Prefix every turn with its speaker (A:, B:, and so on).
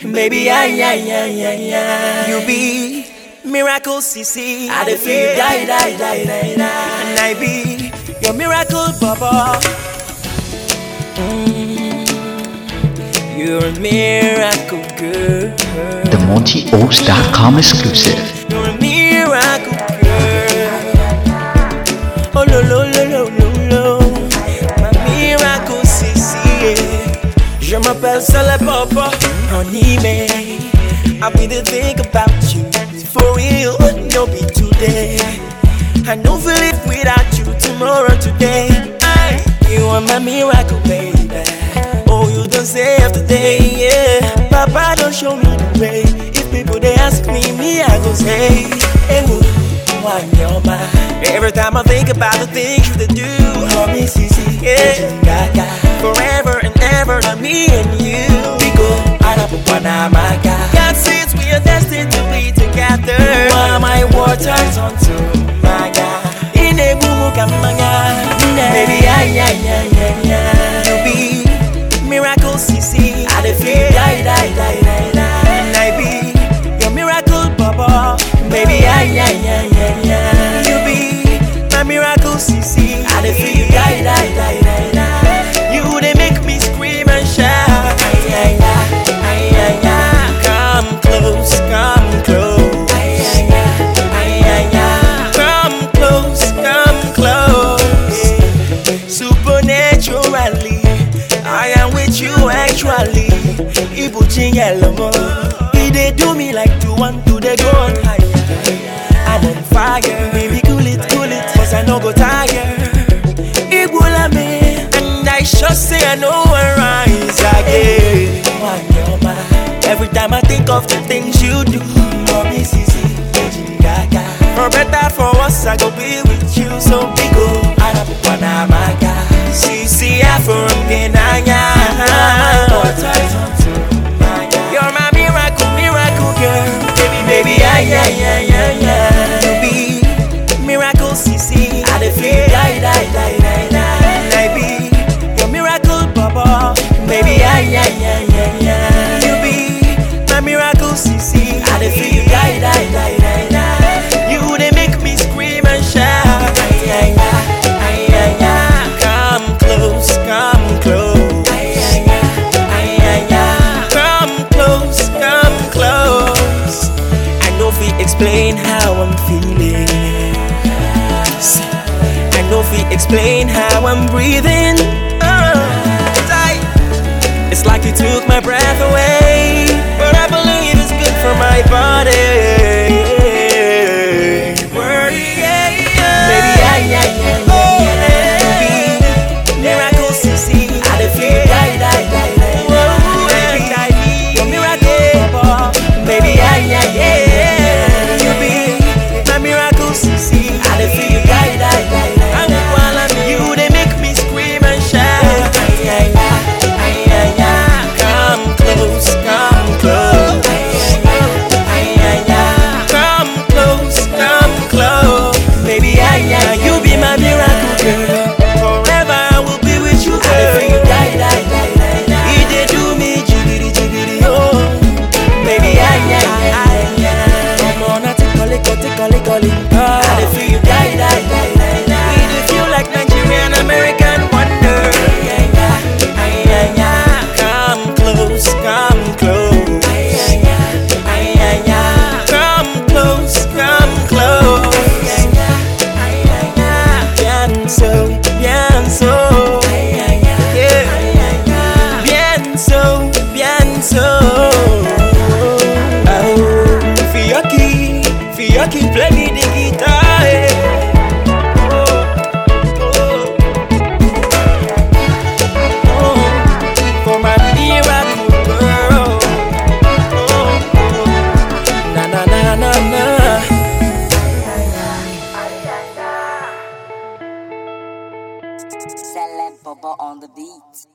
A: Baby, ay, ay, ay, ay, ay. You be miracle, CC. I dey feel you die, die, die, die, die. And I be your miracle, Baba. Mm. You're a miracle girl.
B: The MotiOats.com exclusive.
A: M'appelle Sale Papa. Honey, man. I've been to think about you. For real, no be today. I know feel it without you tomorrow, today. Aye, you are my miracle, baby. Oh, you don't say after day, yeah. Papa don't show me the way. If people they ask me, me I go say, hey, who, one your mind. Every time I think about the things you do, oh me CC, yeah. Forever and ever, not me and you. We go, Arapupana, my God. God says we are destined Ibuchi Yelomo, he dey do me like to want to dey go on higher. I'm on fire, baby cool it, cool it, cause I no go tire. Ibola me, and I sure say I know I rise again. Every time I think of the things you do, mommy sisi, gaga. For better, for worse, I go be with you. So big go, Arapupana maga. Sisi from Kenanya. Ah, You're Know explain how I'm breathing. Oh, tight. It's like you took my breath away, but I believe it's good for my body. Fiyoki, play me the guitar. eh. Oh, oh. Oh, for my miracle girl. Oh, oh. Na na na na na.
C: Celeb Bobo on the beat.